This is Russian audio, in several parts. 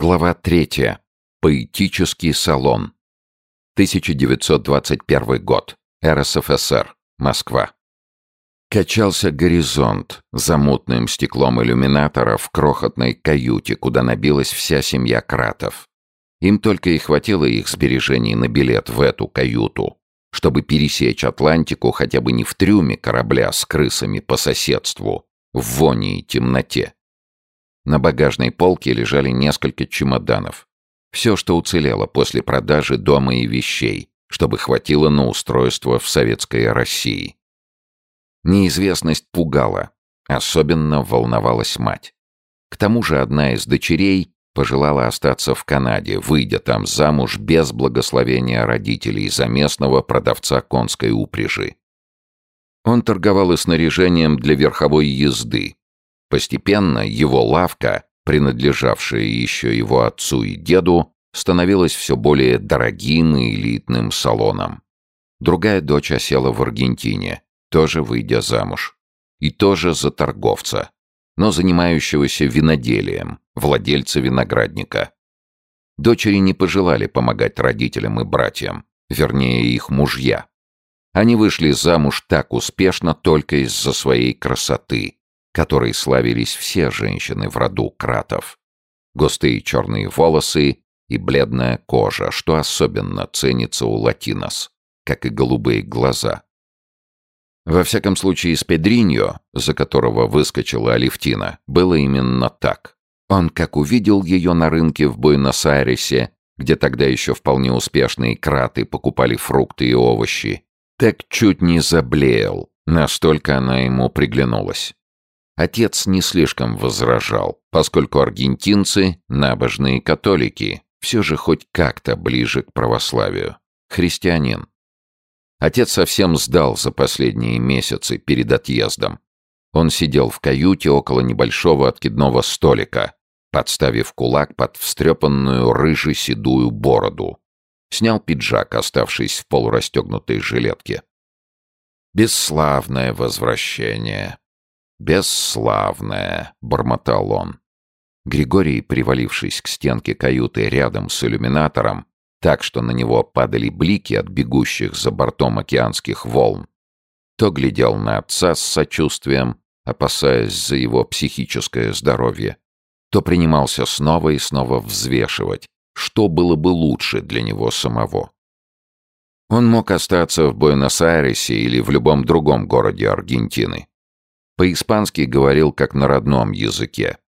Глава 3. Поэтический салон. 1921 год. РСФСР. Москва. Качался горизонт за мутным стеклом иллюминатора в крохотной каюте, куда набилась вся семья Кратов. Им только и хватило их сбережений на билет в эту каюту, чтобы пересечь Атлантику хотя бы не в трюме корабля с крысами по соседству, в воне и темноте. На багажной полке лежали несколько чемоданов. Все, что уцелело после продажи дома и вещей, чтобы хватило на устройство в советской России. Неизвестность пугала, особенно волновалась мать. К тому же одна из дочерей пожелала остаться в Канаде, выйдя там замуж без благословения родителей за местного продавца конской упряжи. Он торговал и снаряжением для верховой езды, Постепенно его лавка, принадлежавшая еще его отцу и деду, становилась все более дорогим и элитным салоном. Другая дочь осела в Аргентине, тоже выйдя замуж. И тоже за торговца, но занимающегося виноделием, владельца виноградника. Дочери не пожелали помогать родителям и братьям, вернее их мужья. Они вышли замуж так успешно только из-за своей красоты, которой славились все женщины в роду кратов. Густые черные волосы и бледная кожа, что особенно ценится у латинос, как и голубые глаза. Во всяком случае, с Педриньо, за которого выскочила Алевтина, было именно так. Он, как увидел ее на рынке в Буэнос-Айресе, где тогда еще вполне успешные краты покупали фрукты и овощи, так чуть не заблеял, настолько она ему приглянулась. Отец не слишком возражал, поскольку аргентинцы — набожные католики, все же хоть как-то ближе к православию. Христианин. Отец совсем сдал за последние месяцы перед отъездом. Он сидел в каюте около небольшого откидного столика, подставив кулак под встрепанную рыже-седую бороду. Снял пиджак, оставшись в полурастегнутой жилетке. Бесславное возвращение. «Бесславная», — бормотал он. Григорий, привалившись к стенке каюты рядом с иллюминатором, так что на него падали блики от бегущих за бортом океанских волн, то глядел на отца с сочувствием, опасаясь за его психическое здоровье, то принимался снова и снова взвешивать, что было бы лучше для него самого. Он мог остаться в Буэнос-Айресе или в любом другом городе Аргентины. По-испански говорил как на родном языке.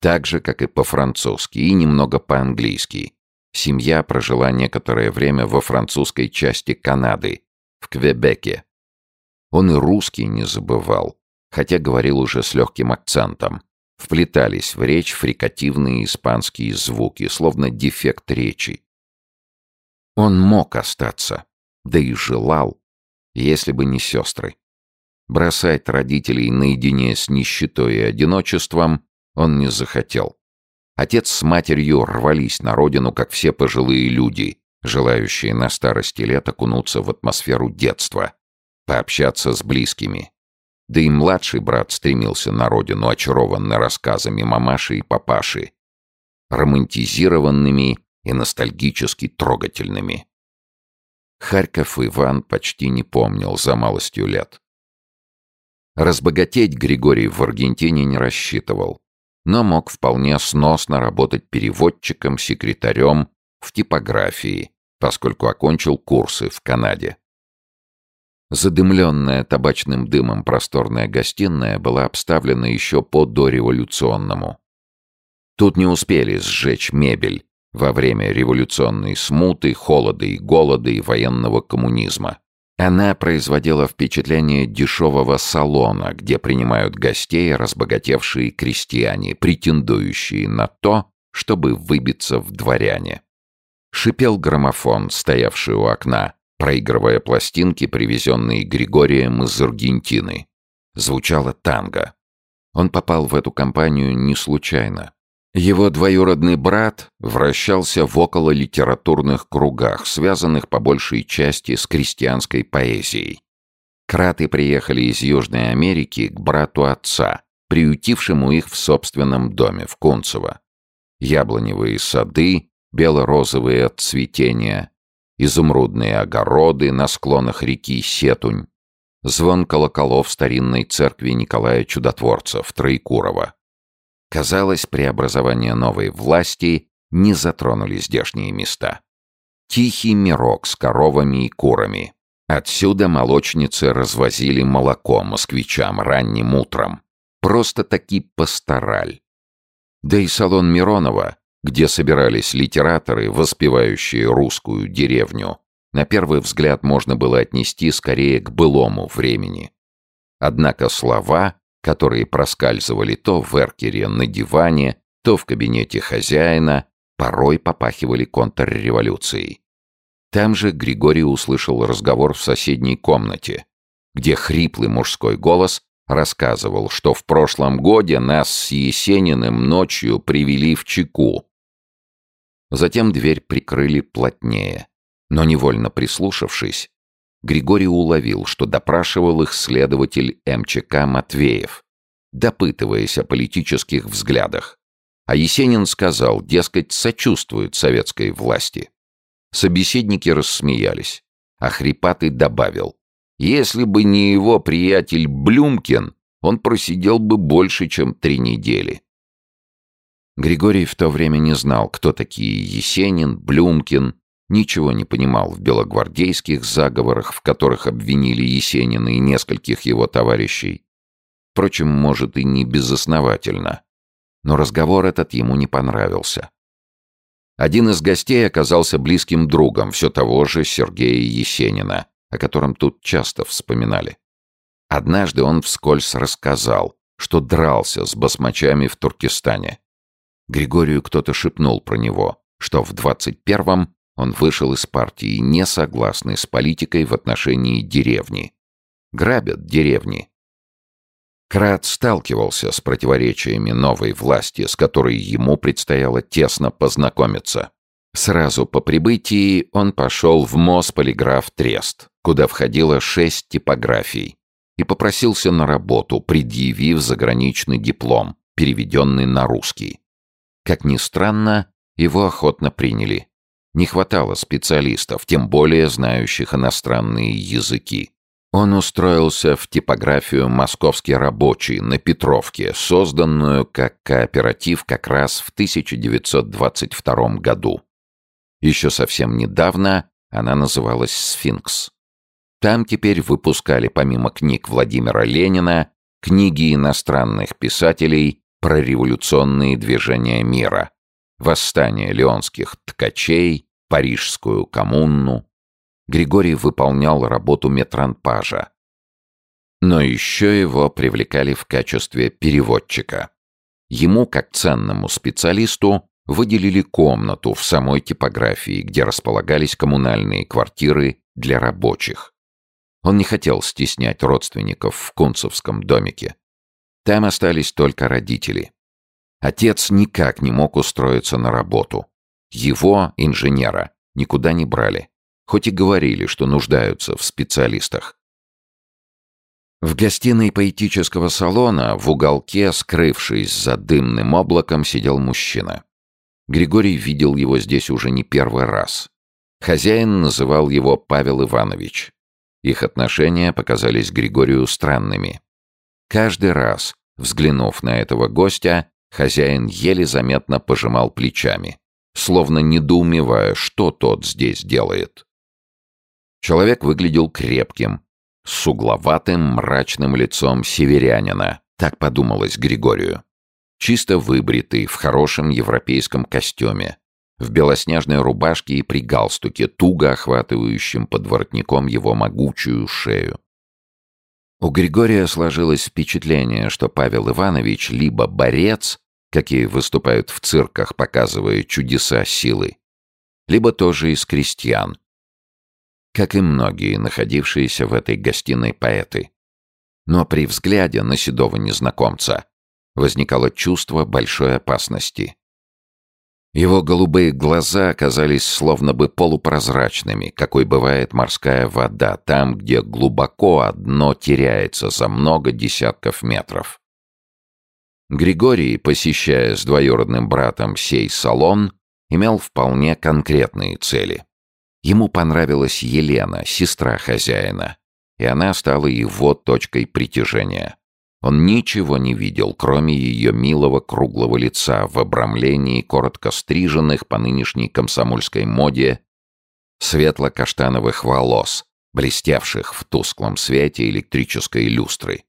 Так же, как и по-французски, и немного по-английски. Семья прожила некоторое время во французской части Канады, в Квебеке. Он и русский не забывал, хотя говорил уже с легким акцентом. Вплетались в речь фрикативные испанские звуки, словно дефект речи. Он мог остаться, да и желал, если бы не сестры. Бросать родителей наедине с нищетой и одиночеством он не захотел. Отец с матерью рвались на родину, как все пожилые люди, желающие на старости лет окунуться в атмосферу детства, пообщаться с близкими. Да и младший брат стремился на родину, очарованный рассказами мамаши и папаши, романтизированными и ностальгически трогательными. Харьков Иван почти не помнил за малостью лет. Разбогатеть Григорий в Аргентине не рассчитывал, но мог вполне сносно работать переводчиком, секретарем в типографии, поскольку окончил курсы в Канаде. Задымленная табачным дымом просторная гостиная была обставлена еще по дореволюционному. Тут не успели сжечь мебель во время революционной смуты, холода и голода и военного коммунизма. Она производила впечатление дешевого салона, где принимают гостей разбогатевшие крестьяне, претендующие на то, чтобы выбиться в дворяне. Шипел граммофон, стоявший у окна, проигрывая пластинки, привезенные Григорием из Аргентины. Звучало танго. Он попал в эту компанию не случайно. Его двоюродный брат вращался в окололитературных кругах, связанных по большей части с крестьянской поэзией. Краты приехали из Южной Америки к брату отца, приютившему их в собственном доме в Кунцево. яблоневые сады, бело-розовые от цветения, изумрудные огороды на склонах реки Сетунь, звон колоколов старинной церкви Николая Чудотворца в Троекурово. Казалось, преобразование новой власти не затронули здешние места. Тихий мирок с коровами и курами. Отсюда молочницы развозили молоко москвичам ранним утром. Просто-таки пастораль. Да и салон Миронова, где собирались литераторы, воспевающие русскую деревню, на первый взгляд можно было отнести скорее к былому времени. Однако слова, которые проскальзывали то в эркере на диване, то в кабинете хозяина, порой попахивали контрреволюцией. Там же Григорий услышал разговор в соседней комнате, где хриплый мужской голос рассказывал, что в прошлом годе нас с Есениным ночью привели в Чеку. Затем дверь прикрыли плотнее, но невольно прислушавшись, Григорий уловил, что допрашивал их следователь МЧК Матвеев, допытываясь о политических взглядах. А Есенин сказал, дескать, сочувствует советской власти. Собеседники рассмеялись, а Хрипатый добавил, если бы не его приятель Блюмкин, он просидел бы больше, чем три недели. Григорий в то время не знал, кто такие Есенин, Блюмкин, ничего не понимал в белогвардейских заговорах, в которых обвинили Есенина и нескольких его товарищей. Впрочем, может, и не безосновательно. Но разговор этот ему не понравился. Один из гостей оказался близким другом все того же Сергея Есенина, о котором тут часто вспоминали. Однажды он вскользь рассказал, что дрался с басмачами в Туркестане. Григорию кто-то шепнул про него, что в 21-м он вышел из партии, не согласный с политикой в отношении деревни. Грабят деревни. Крат сталкивался с противоречиями новой власти, с которой ему предстояло тесно познакомиться. Сразу по прибытии он пошел в Мосполиграф Трест, куда входило шесть типографий, и попросился на работу, предъявив заграничный диплом, переведенный на русский. Как ни странно, его охотно приняли. Не хватало специалистов, тем более знающих иностранные языки. Он устроился в типографию «Московский рабочий» на Петровке, созданную как кооператив как раз в 1922 году. Еще совсем недавно она называлась «Сфинкс». Там теперь выпускали помимо книг Владимира Ленина книги иностранных писателей про революционные движения мира, восстание леонских ткачей, парижскую коммуну. Григорий выполнял работу метранпажа. Но еще его привлекали в качестве переводчика. Ему, как ценному специалисту, выделили комнату в самой типографии, где располагались коммунальные квартиры для рабочих. Он не хотел стеснять родственников в Кунцевском домике. Там остались только родители. Отец никак не мог устроиться на работу. Его, инженера, никуда не брали, хоть и говорили, что нуждаются в специалистах. В гостиной поэтического салона в уголке, скрывшись за дымным облаком, сидел мужчина. Григорий видел его здесь уже не первый раз. Хозяин называл его Павел Иванович. Их отношения показались Григорию странными. Каждый раз, взглянув на этого гостя, хозяин еле заметно пожимал плечами, словно недоумевая, что тот здесь делает. Человек выглядел крепким, с угловатым мрачным лицом северянина, так подумалось Григорию. Чисто выбритый, в хорошем европейском костюме, в белоснежной рубашке и при галстуке, туго охватывающем под воротником его могучую шею. У Григория сложилось впечатление, что Павел Иванович либо борец, какие выступают в цирках, показывая чудеса силы, либо тоже из крестьян, как и многие находившиеся в этой гостиной поэты. Но при взгляде на седого незнакомца возникало чувство большой опасности. Его голубые глаза оказались словно бы полупрозрачными, какой бывает морская вода, там, где глубоко одно теряется за много десятков метров. Григорий, посещая с двоюродным братом сей салон, имел вполне конкретные цели. Ему понравилась Елена, сестра хозяина, и она стала его точкой притяжения. Он ничего не видел, кроме ее милого круглого лица в обрамлении коротко стриженных по нынешней комсомольской моде светло-каштановых волос, блестевших в тусклом свете электрической люстры.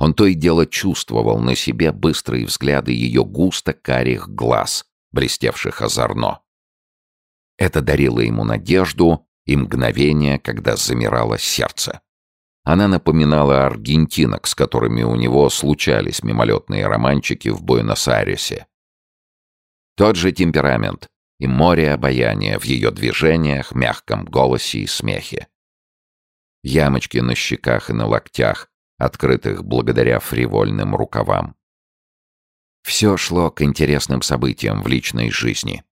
Он то и дело чувствовал на себе быстрые взгляды ее густо карих глаз, блестевших озорно. Это дарило ему надежду и мгновение, когда замирало сердце. Она напоминала аргентинок, с которыми у него случались мимолетные романчики в Буэнос-Айресе. Тот же темперамент и море обаяния в ее движениях, мягком голосе и смехе. Ямочки на щеках и на локтях, открытых благодаря фривольным рукавам. Все шло к интересным событиям в личной жизни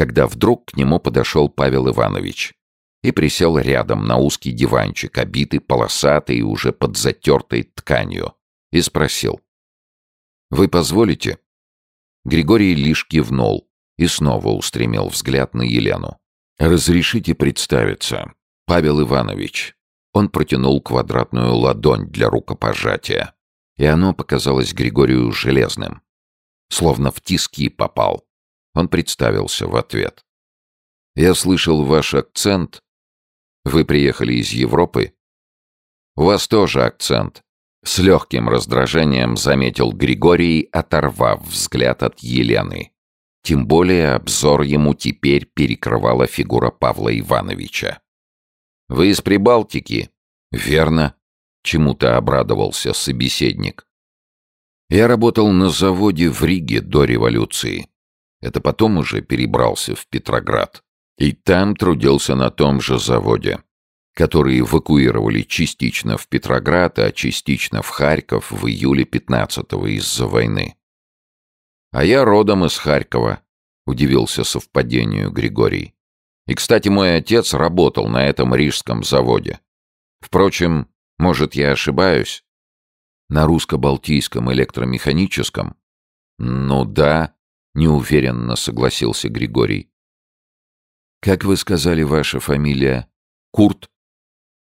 когда вдруг к нему подошел Павел Иванович и присел рядом на узкий диванчик, обитый полосатой и уже под затертой тканью, и спросил. «Вы позволите?» Григорий лишь кивнул и снова устремил взгляд на Елену. «Разрешите представиться. Павел Иванович». Он протянул квадратную ладонь для рукопожатия, и оно показалось Григорию железным. Словно в тиски попал. Он представился в ответ. «Я слышал ваш акцент. Вы приехали из Европы?» «У вас тоже акцент», — с легким раздражением заметил Григорий, оторвав взгляд от Елены. Тем более обзор ему теперь перекрывала фигура Павла Ивановича. «Вы из Прибалтики?» «Верно», — чему-то обрадовался собеседник. «Я работал на заводе в Риге до революции. Это потом уже перебрался в Петроград. И там трудился на том же заводе, который эвакуировали частично в Петроград, а частично в Харьков в июле 15-го из-за войны. «А я родом из Харькова», — удивился совпадению Григорий. «И, кстати, мой отец работал на этом рижском заводе. Впрочем, может, я ошибаюсь?» «На русско-балтийском электромеханическом?» «Ну да», — неуверенно согласился Григорий. «Как вы сказали, ваша фамилия? Курт?»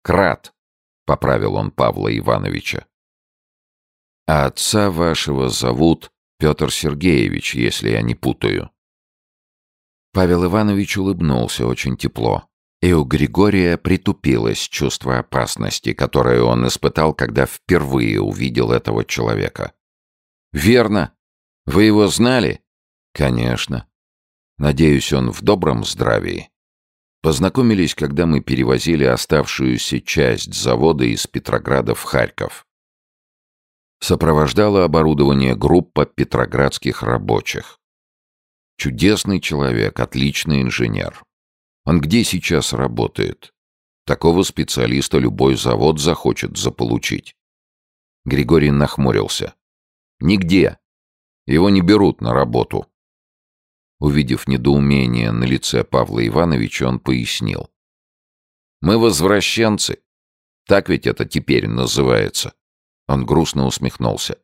«Крат», — поправил он Павла Ивановича. «А отца вашего зовут Петр Сергеевич, если я не путаю». Павел Иванович улыбнулся очень тепло, и у Григория притупилось чувство опасности, которое он испытал, когда впервые увидел этого человека. «Верно. Вы его знали?» Конечно. Надеюсь, он в добром здравии. Познакомились, когда мы перевозили оставшуюся часть завода из Петрограда в Харьков. Сопровождала оборудование группа петроградских рабочих. Чудесный человек, отличный инженер. Он где сейчас работает? Такого специалиста любой завод захочет заполучить. Григорий нахмурился. Нигде. Его не берут на работу. Увидев недоумение на лице Павла Ивановича, он пояснил. «Мы возвращенцы. Так ведь это теперь называется». Он грустно усмехнулся.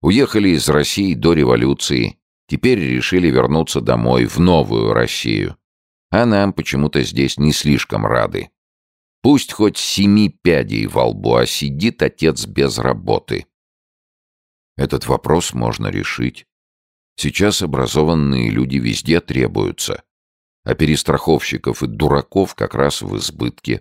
Уехали из России до революции, теперь решили вернуться домой, в новую Россию. А нам почему-то здесь не слишком рады. Пусть хоть семи пядей во лбу, а сидит отец без работы. Этот вопрос можно решить. Сейчас образованные люди везде требуются, а перестраховщиков и дураков как раз в избытке.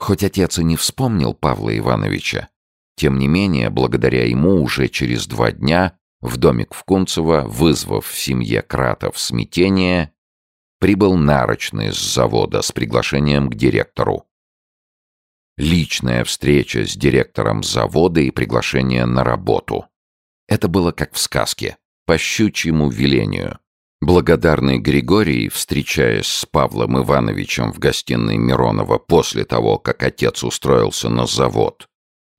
Хоть отец и не вспомнил Павла Ивановича, тем не менее, благодаря ему уже через два дня в домик в Кунцево, вызвав в семье Кратов смятение, прибыл нарочный с завода с приглашением к директору. Личная встреча с директором завода и приглашение на работу. Это было как в сказке по щучьему велению. Благодарный Григорий, встречаясь с Павлом Ивановичем в гостиной Миронова после того, как отец устроился на завод,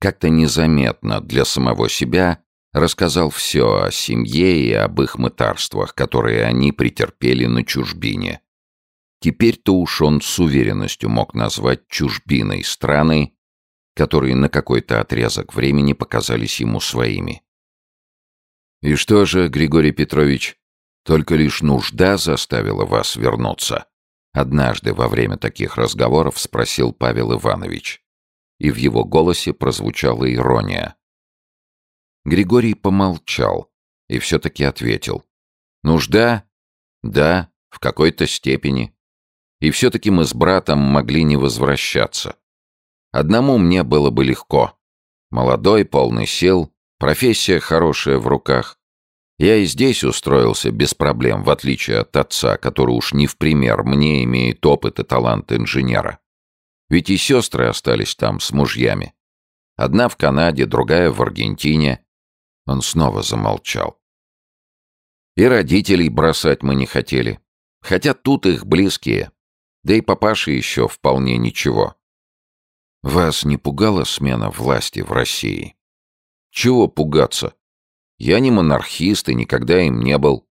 как-то незаметно для самого себя рассказал все о семье и об их мытарствах, которые они претерпели на чужбине. Теперь-то уж он с уверенностью мог назвать чужбиной страны, которые на какой-то отрезок времени показались ему своими. «И что же, Григорий Петрович, только лишь нужда заставила вас вернуться?» Однажды во время таких разговоров спросил Павел Иванович. И в его голосе прозвучала ирония. Григорий помолчал и все-таки ответил. «Нужда? Да, в какой-то степени. И все-таки мы с братом могли не возвращаться. Одному мне было бы легко. Молодой, полный сил, профессия хорошая в руках. Я и здесь устроился без проблем, в отличие от отца, который уж не в пример мне имеет опыт и талант инженера. Ведь и сестры остались там с мужьями. Одна в Канаде, другая в Аргентине. Он снова замолчал. И родителей бросать мы не хотели. Хотя тут их близкие. Да и папаша еще вполне ничего. Вас не пугала смена власти в России? Чего пугаться? Я не монархист и никогда им не был.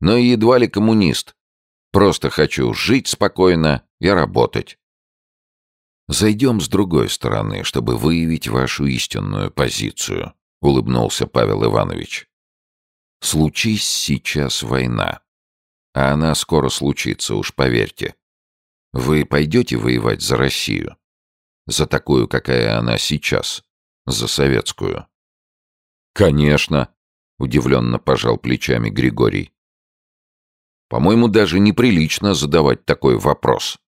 Но и едва ли коммунист. Просто хочу жить спокойно и работать. Зайдем с другой стороны, чтобы выявить вашу истинную позицию, улыбнулся Павел Иванович. Случись сейчас война. А она скоро случится, уж поверьте. Вы пойдете воевать за Россию? За такую, какая она сейчас? За советскую? Конечно, Удивленно пожал плечами Григорий. По-моему, даже неприлично задавать такой вопрос.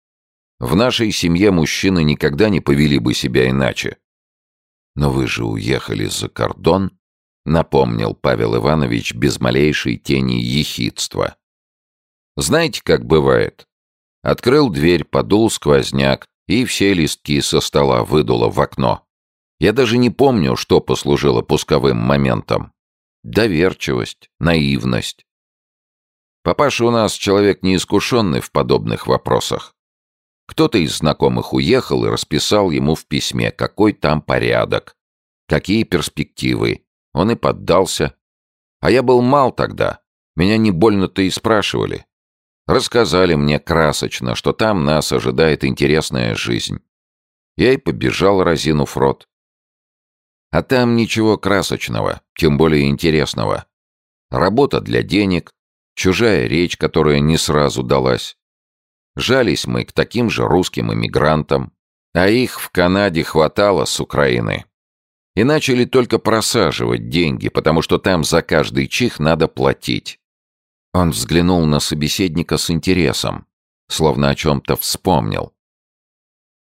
В нашей семье мужчины никогда не повели бы себя иначе. Но вы же уехали за кордон, напомнил Павел Иванович без малейшей тени ехидства. Знаете, как бывает? Открыл дверь, подул сквозняк, и все листки со стола выдуло в окно. Я даже не помню, что послужило пусковым моментом доверчивость, наивность. Папаша у нас человек неискушенный в подобных вопросах. Кто-то из знакомых уехал и расписал ему в письме, какой там порядок, какие перспективы. Он и поддался. А я был мал тогда, меня не больно-то и спрашивали. Рассказали мне красочно, что там нас ожидает интересная жизнь. Я и побежал, разинув рот. А там ничего красочного, тем более интересного. Работа для денег, чужая речь, которая не сразу далась. Жались мы к таким же русским иммигрантам, а их в Канаде хватало с Украины. И начали только просаживать деньги, потому что там за каждый чих надо платить. Он взглянул на собеседника с интересом, словно о чем-то вспомнил.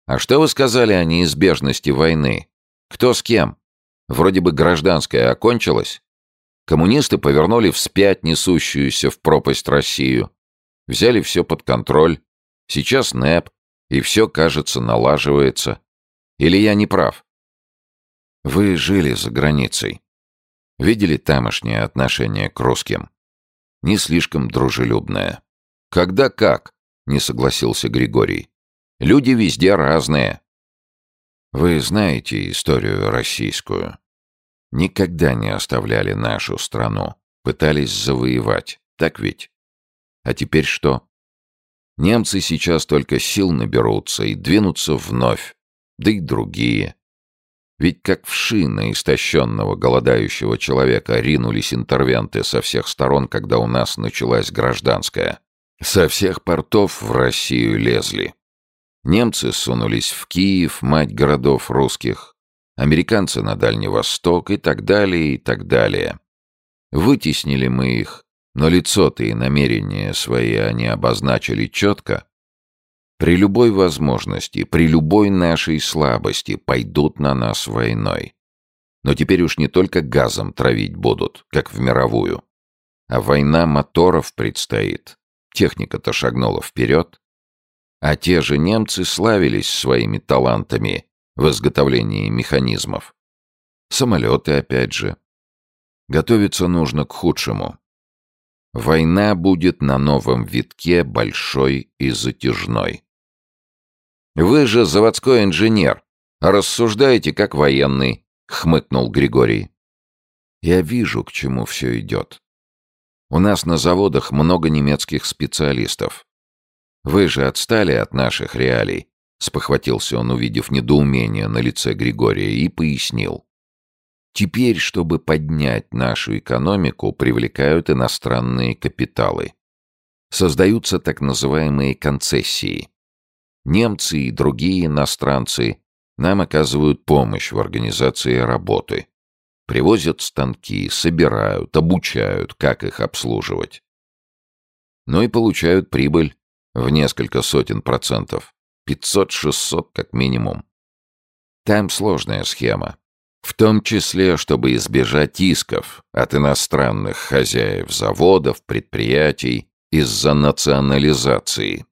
«А что вы сказали о неизбежности войны? Кто с кем?» Вроде бы гражданская окончилась. Коммунисты повернули вспять несущуюся в пропасть Россию. Взяли все под контроль. Сейчас НЭП, и все, кажется, налаживается. Или я не прав? Вы жили за границей. Видели тамошнее отношение к русским? Не слишком дружелюбное. Когда как? Не согласился Григорий. Люди везде разные. Вы знаете историю российскую. Никогда не оставляли нашу страну. Пытались завоевать. Так ведь? А теперь что? Немцы сейчас только сил наберутся и двинутся вновь. Да и другие. Ведь как вши на истощенного, голодающего человека ринулись интервенты со всех сторон, когда у нас началась гражданская. Со всех портов в Россию лезли. Немцы сунулись в Киев, мать городов русских, американцы на Дальний Восток и так далее, и так далее. Вытеснили мы их, но лицо-то и намерения свои они обозначили четко. При любой возможности, при любой нашей слабости пойдут на нас войной. Но теперь уж не только газом травить будут, как в мировую. А война моторов предстоит. Техника-то шагнула вперед, а те же немцы славились своими талантами в изготовлении механизмов. Самолеты опять же. Готовиться нужно к худшему. Война будет на новом витке большой и затяжной. «Вы же заводской инженер, рассуждаете как военный», — хмыкнул Григорий. «Я вижу, к чему все идет. У нас на заводах много немецких специалистов. Вы же отстали от наших реалий. спохватился он, увидев недоумение на лице Григория, и пояснил. Теперь, чтобы поднять нашу экономику, привлекают иностранные капиталы. Создаются так называемые концессии. Немцы и другие иностранцы нам оказывают помощь в организации работы. Привозят станки, собирают, обучают, как их обслуживать. Ну и получают прибыль в несколько сотен процентов. 500-600 как минимум. Там сложная схема. В том числе, чтобы избежать исков от иностранных хозяев заводов, предприятий из-за национализации.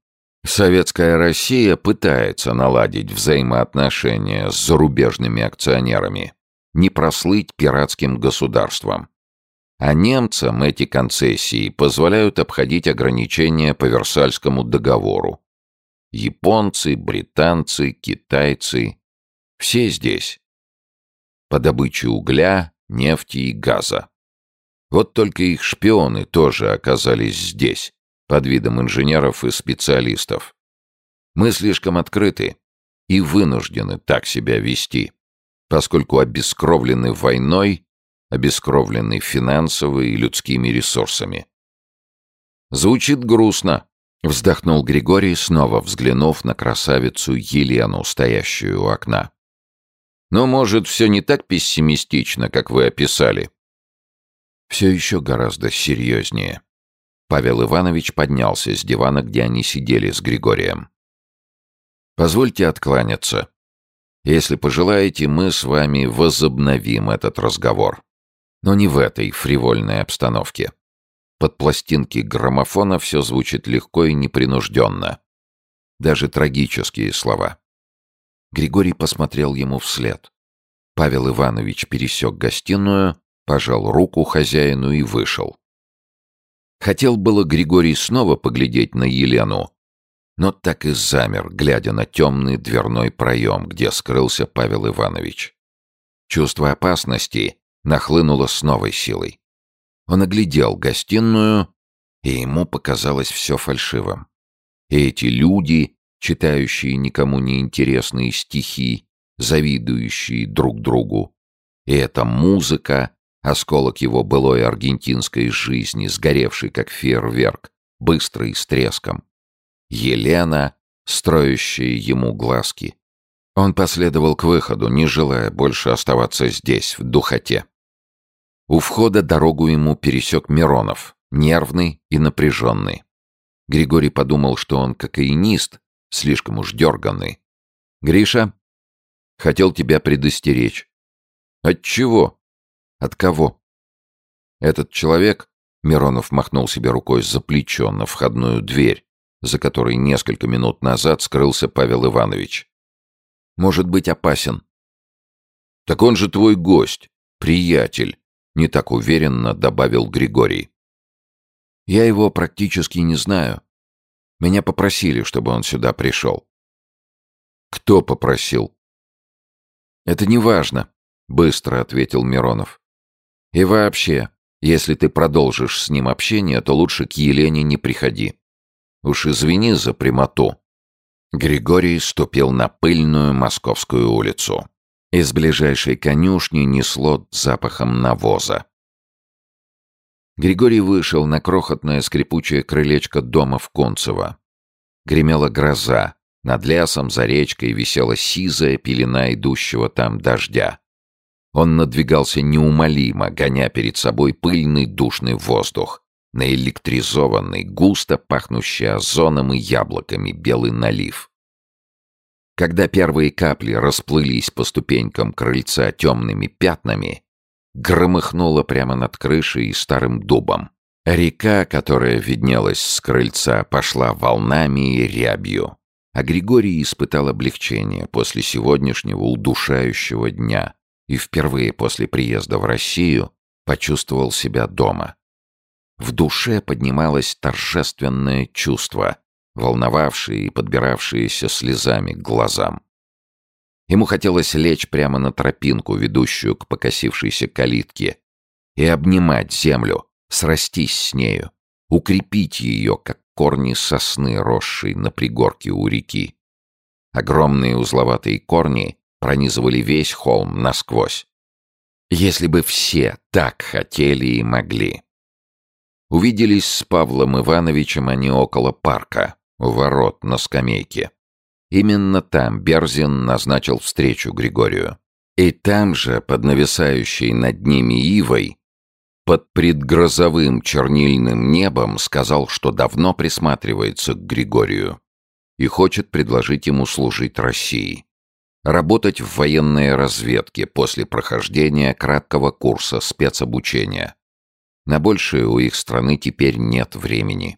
Советская Россия пытается наладить взаимоотношения с зарубежными акционерами, не прослыть пиратским государством. А немцам эти концессии позволяют обходить ограничения по Версальскому договору, Японцы, британцы, китайцы — все здесь. По добыче угля, нефти и газа. Вот только их шпионы тоже оказались здесь, под видом инженеров и специалистов. Мы слишком открыты и вынуждены так себя вести, поскольку обескровлены войной, обескровлены финансово и людскими ресурсами. Звучит грустно, Вздохнул Григорий, снова взглянув на красавицу Елену, стоящую у окна. «Но, может, все не так пессимистично, как вы описали?» «Все еще гораздо серьезнее». Павел Иванович поднялся с дивана, где они сидели с Григорием. «Позвольте откланяться. Если пожелаете, мы с вами возобновим этот разговор. Но не в этой фривольной обстановке. Под пластинки граммофона все звучит легко и непринужденно. Даже трагические слова. Григорий посмотрел ему вслед. Павел Иванович пересек гостиную, пожал руку хозяину и вышел. Хотел было Григорий снова поглядеть на Елену, но так и замер, глядя на темный дверной проем, где скрылся Павел Иванович. Чувство опасности нахлынуло с новой силой. Он оглядел гостиную, и ему показалось все фальшивым. И эти люди, читающие никому не интересные стихи, завидующие друг другу, и эта музыка, осколок его былой аргентинской жизни, сгоревший как фейерверк, быстро и с треском. Елена, строящая ему глазки. Он последовал к выходу, не желая больше оставаться здесь, в духоте. У входа дорогу ему пересек Миронов, нервный и напряженный. Григорий подумал, что он кокаинист, слишком уж дерганный. «Гриша, хотел тебя предостеречь». «От чего?» «От кого?» «Этот человек...» Миронов махнул себе рукой за плечо на входную дверь, за которой несколько минут назад скрылся Павел Иванович. «Может быть опасен». «Так он же твой гость, приятель. Не так уверенно добавил Григорий. Я его практически не знаю. Меня попросили, чтобы он сюда пришел. Кто попросил? Это не важно, быстро ответил Миронов. И вообще, если ты продолжишь с ним общение, то лучше к Елене не приходи. Уж извини за прямоту. Григорий ступил на пыльную московскую улицу. Из ближайшей конюшни несло запахом навоза. Григорий вышел на крохотное скрипучее крылечко дома в Концево. Гремела гроза. Над лесом за речкой висела сизая пелена идущего там дождя. Он надвигался неумолимо, гоня перед собой пыльный душный воздух, наэлектризованный, густо пахнущий озоном и яблоками белый налив. Когда первые капли расплылись по ступенькам крыльца темными пятнами, громыхнуло прямо над крышей и старым дубом. Река, которая виднелась с крыльца, пошла волнами и рябью. А Григорий испытал облегчение после сегодняшнего удушающего дня и впервые после приезда в Россию почувствовал себя дома. В душе поднималось торжественное чувство, волновавшие и подбиравшиеся слезами к глазам. Ему хотелось лечь прямо на тропинку, ведущую к покосившейся калитке, и обнимать землю, срастись с нею, укрепить ее, как корни сосны, росшей на пригорке у реки. Огромные узловатые корни пронизывали весь холм насквозь. Если бы все так хотели и могли. Увиделись с Павлом Ивановичем они около парка, у ворот на скамейке. Именно там Берзин назначил встречу Григорию. И там же, под нависающей над ними ивой, под предгрозовым чернильным небом сказал, что давно присматривается к Григорию и хочет предложить ему служить России. Работать в военной разведке после прохождения краткого курса спецобучения. На большее у их страны теперь нет времени.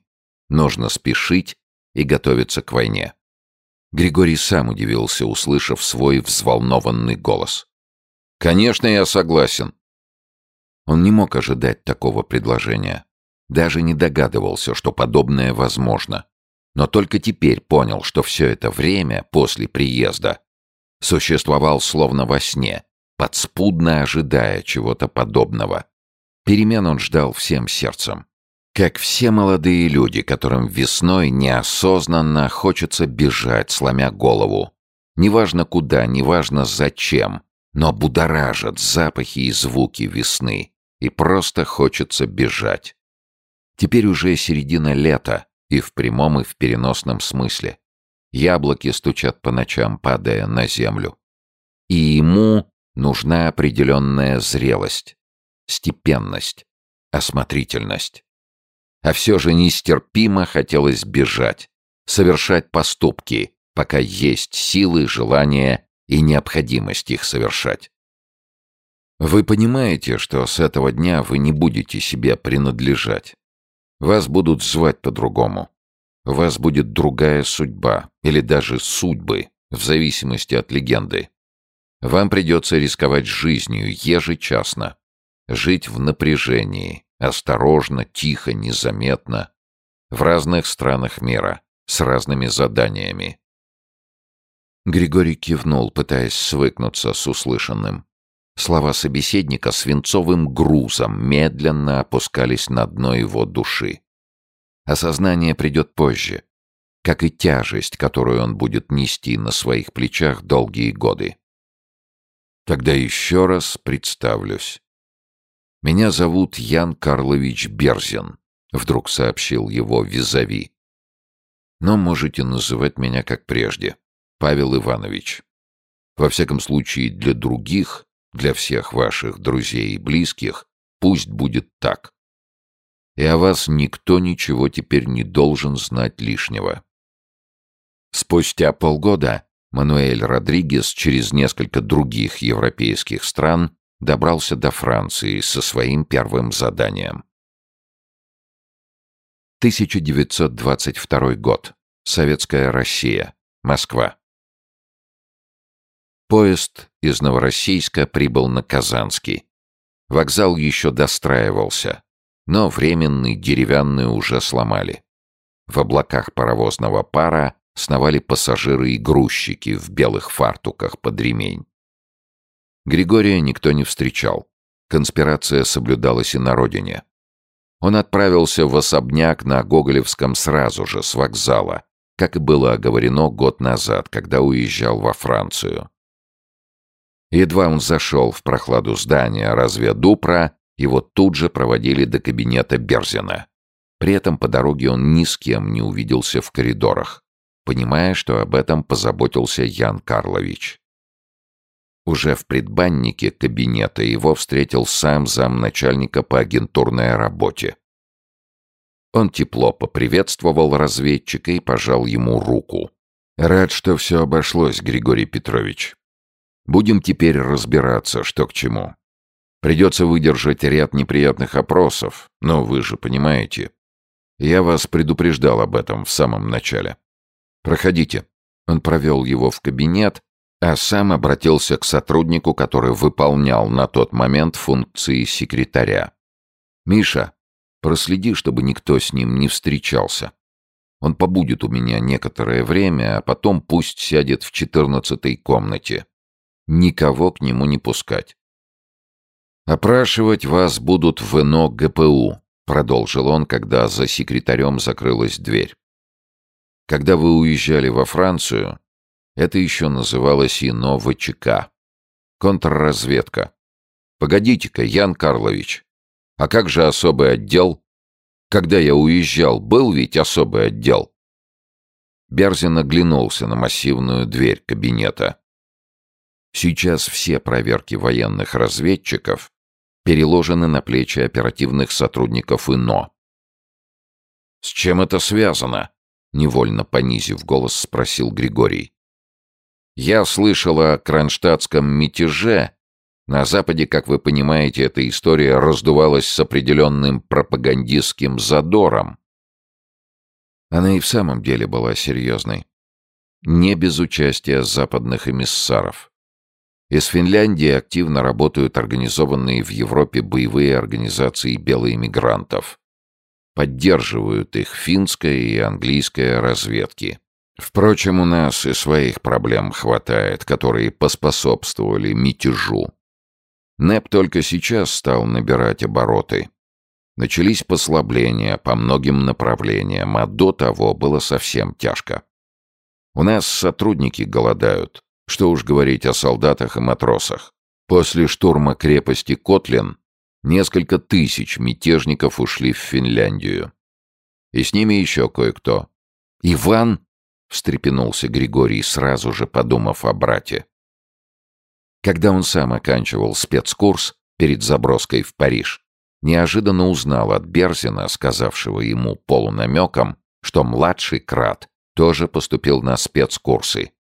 Нужно спешить и готовиться к войне. Григорий сам удивился, услышав свой взволнованный голос. «Конечно, я согласен». Он не мог ожидать такого предложения. Даже не догадывался, что подобное возможно. Но только теперь понял, что все это время после приезда существовал словно во сне, подспудно ожидая чего-то подобного. Перемен он ждал всем сердцем. Как все молодые люди, которым весной неосознанно хочется бежать, сломя голову. Неважно куда, неважно зачем, но будоражат запахи и звуки весны, и просто хочется бежать. Теперь уже середина лета, и в прямом, и в переносном смысле. Яблоки стучат по ночам, падая на землю. И ему нужна определенная зрелость, степенность, осмотрительность. А все же нестерпимо хотелось бежать, совершать поступки, пока есть силы, желание и необходимость их совершать. Вы понимаете, что с этого дня вы не будете себе принадлежать. Вас будут звать по-другому. У вас будет другая судьба, или даже судьбы, в зависимости от легенды. Вам придется рисковать жизнью ежечасно. Жить в напряжении, Осторожно, тихо, незаметно. В разных странах мира, с разными заданиями. Григорий кивнул, пытаясь свыкнуться с услышанным. Слова собеседника свинцовым грузом медленно опускались на дно его души. Осознание придет позже, как и тяжесть, которую он будет нести на своих плечах долгие годы. Тогда еще раз представлюсь. «Меня зовут Ян Карлович Берзин», — вдруг сообщил его визави. «Но можете называть меня как прежде, Павел Иванович. Во всяком случае, для других, для всех ваших друзей и близких, пусть будет так. И о вас никто ничего теперь не должен знать лишнего». Спустя полгода Мануэль Родригес через несколько других европейских стран добрался до Франции со своим первым заданием. 1922 год. Советская Россия. Москва. Поезд из Новороссийска прибыл на Казанский. Вокзал еще достраивался, но временный деревянный уже сломали. В облаках паровозного пара сновали пассажиры и грузчики в белых фартуках под ремень. Григория никто не встречал. Конспирация соблюдалась и на родине. Он отправился в особняк на Гоголевском сразу же, с вокзала, как и было оговорено год назад, когда уезжал во Францию. Едва он зашел в прохладу здания разведупра, его тут же проводили до кабинета Берзина. При этом по дороге он ни с кем не увиделся в коридорах, понимая, что об этом позаботился Ян Карлович. Уже в предбаннике кабинета его встретил сам замначальника по агентурной работе. Он тепло поприветствовал разведчика и пожал ему руку. «Рад, что все обошлось, Григорий Петрович. Будем теперь разбираться, что к чему. Придется выдержать ряд неприятных опросов, но вы же понимаете. Я вас предупреждал об этом в самом начале. Проходите». Он провел его в кабинет, а сам обратился к сотруднику, который выполнял на тот момент функции секретаря. «Миша, проследи, чтобы никто с ним не встречался. Он побудет у меня некоторое время, а потом пусть сядет в четырнадцатой комнате. Никого к нему не пускать». «Опрашивать вас будут в ИНО ГПУ», — продолжил он, когда за секретарем закрылась дверь. «Когда вы уезжали во Францию, Это еще называлось ИНО ВЧК. Контрразведка. Погодите-ка, Ян Карлович, а как же особый отдел? Когда я уезжал, был ведь особый отдел? Берзин оглянулся на массивную дверь кабинета. Сейчас все проверки военных разведчиков переложены на плечи оперативных сотрудников ИНО. «С чем это связано?» — невольно понизив голос, спросил Григорий. «Я слышал о кронштадтском мятеже. На Западе, как вы понимаете, эта история раздувалась с определенным пропагандистским задором. Она и в самом деле была серьезной. Не без участия западных эмиссаров. Из Финляндии активно работают организованные в Европе боевые организации белоэмигрантов. Поддерживают их финская и английская разведки. Впрочем, у нас и своих проблем хватает, которые поспособствовали мятежу. НЭП только сейчас стал набирать обороты. Начались послабления по многим направлениям, а до того было совсем тяжко. У нас сотрудники голодают, что уж говорить о солдатах и матросах. После штурма крепости Котлин несколько тысяч мятежников ушли в Финляндию. И с ними еще кое-кто. «Иван?» — встрепенулся Григорий, сразу же подумав о брате. Когда он сам оканчивал спецкурс перед заброской в Париж, неожиданно узнал от Берзина, сказавшего ему полунамеком, что младший Крат тоже поступил на спецкурсы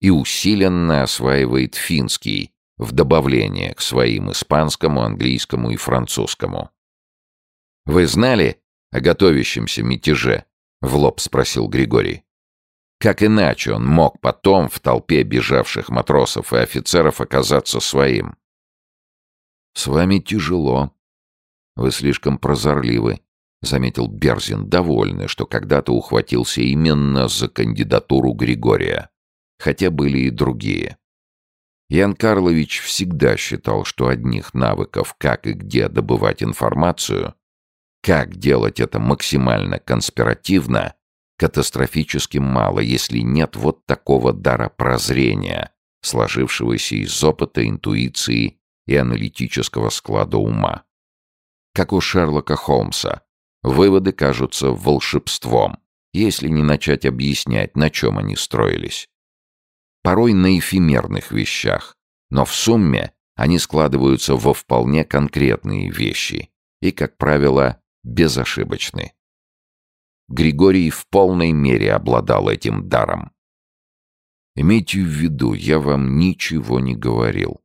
и усиленно осваивает финский в добавление к своим испанскому, английскому и французскому. «Вы знали о готовящемся мятеже?» — в лоб спросил Григорий. Как иначе он мог потом в толпе бежавших матросов и офицеров оказаться своим? «С вами тяжело», «Вы слишком прозорливы», — заметил Берзин, довольный, что когда-то ухватился именно за кандидатуру Григория. Хотя были и другие. Ян Карлович всегда считал, что одних навыков, как и где добывать информацию, как делать это максимально конспиративно, катастрофически мало, если нет вот такого дара прозрения, сложившегося из опыта, интуиции и аналитического склада ума как у Шерлока Холмса. Выводы кажутся волшебством, если не начать объяснять, на чем они строились. Порой на эфемерных вещах, но в сумме они складываются во вполне конкретные вещи и, как правило, безошибочны. Григорий в полной мере обладал этим даром. Имейте в виду, я вам ничего не говорил.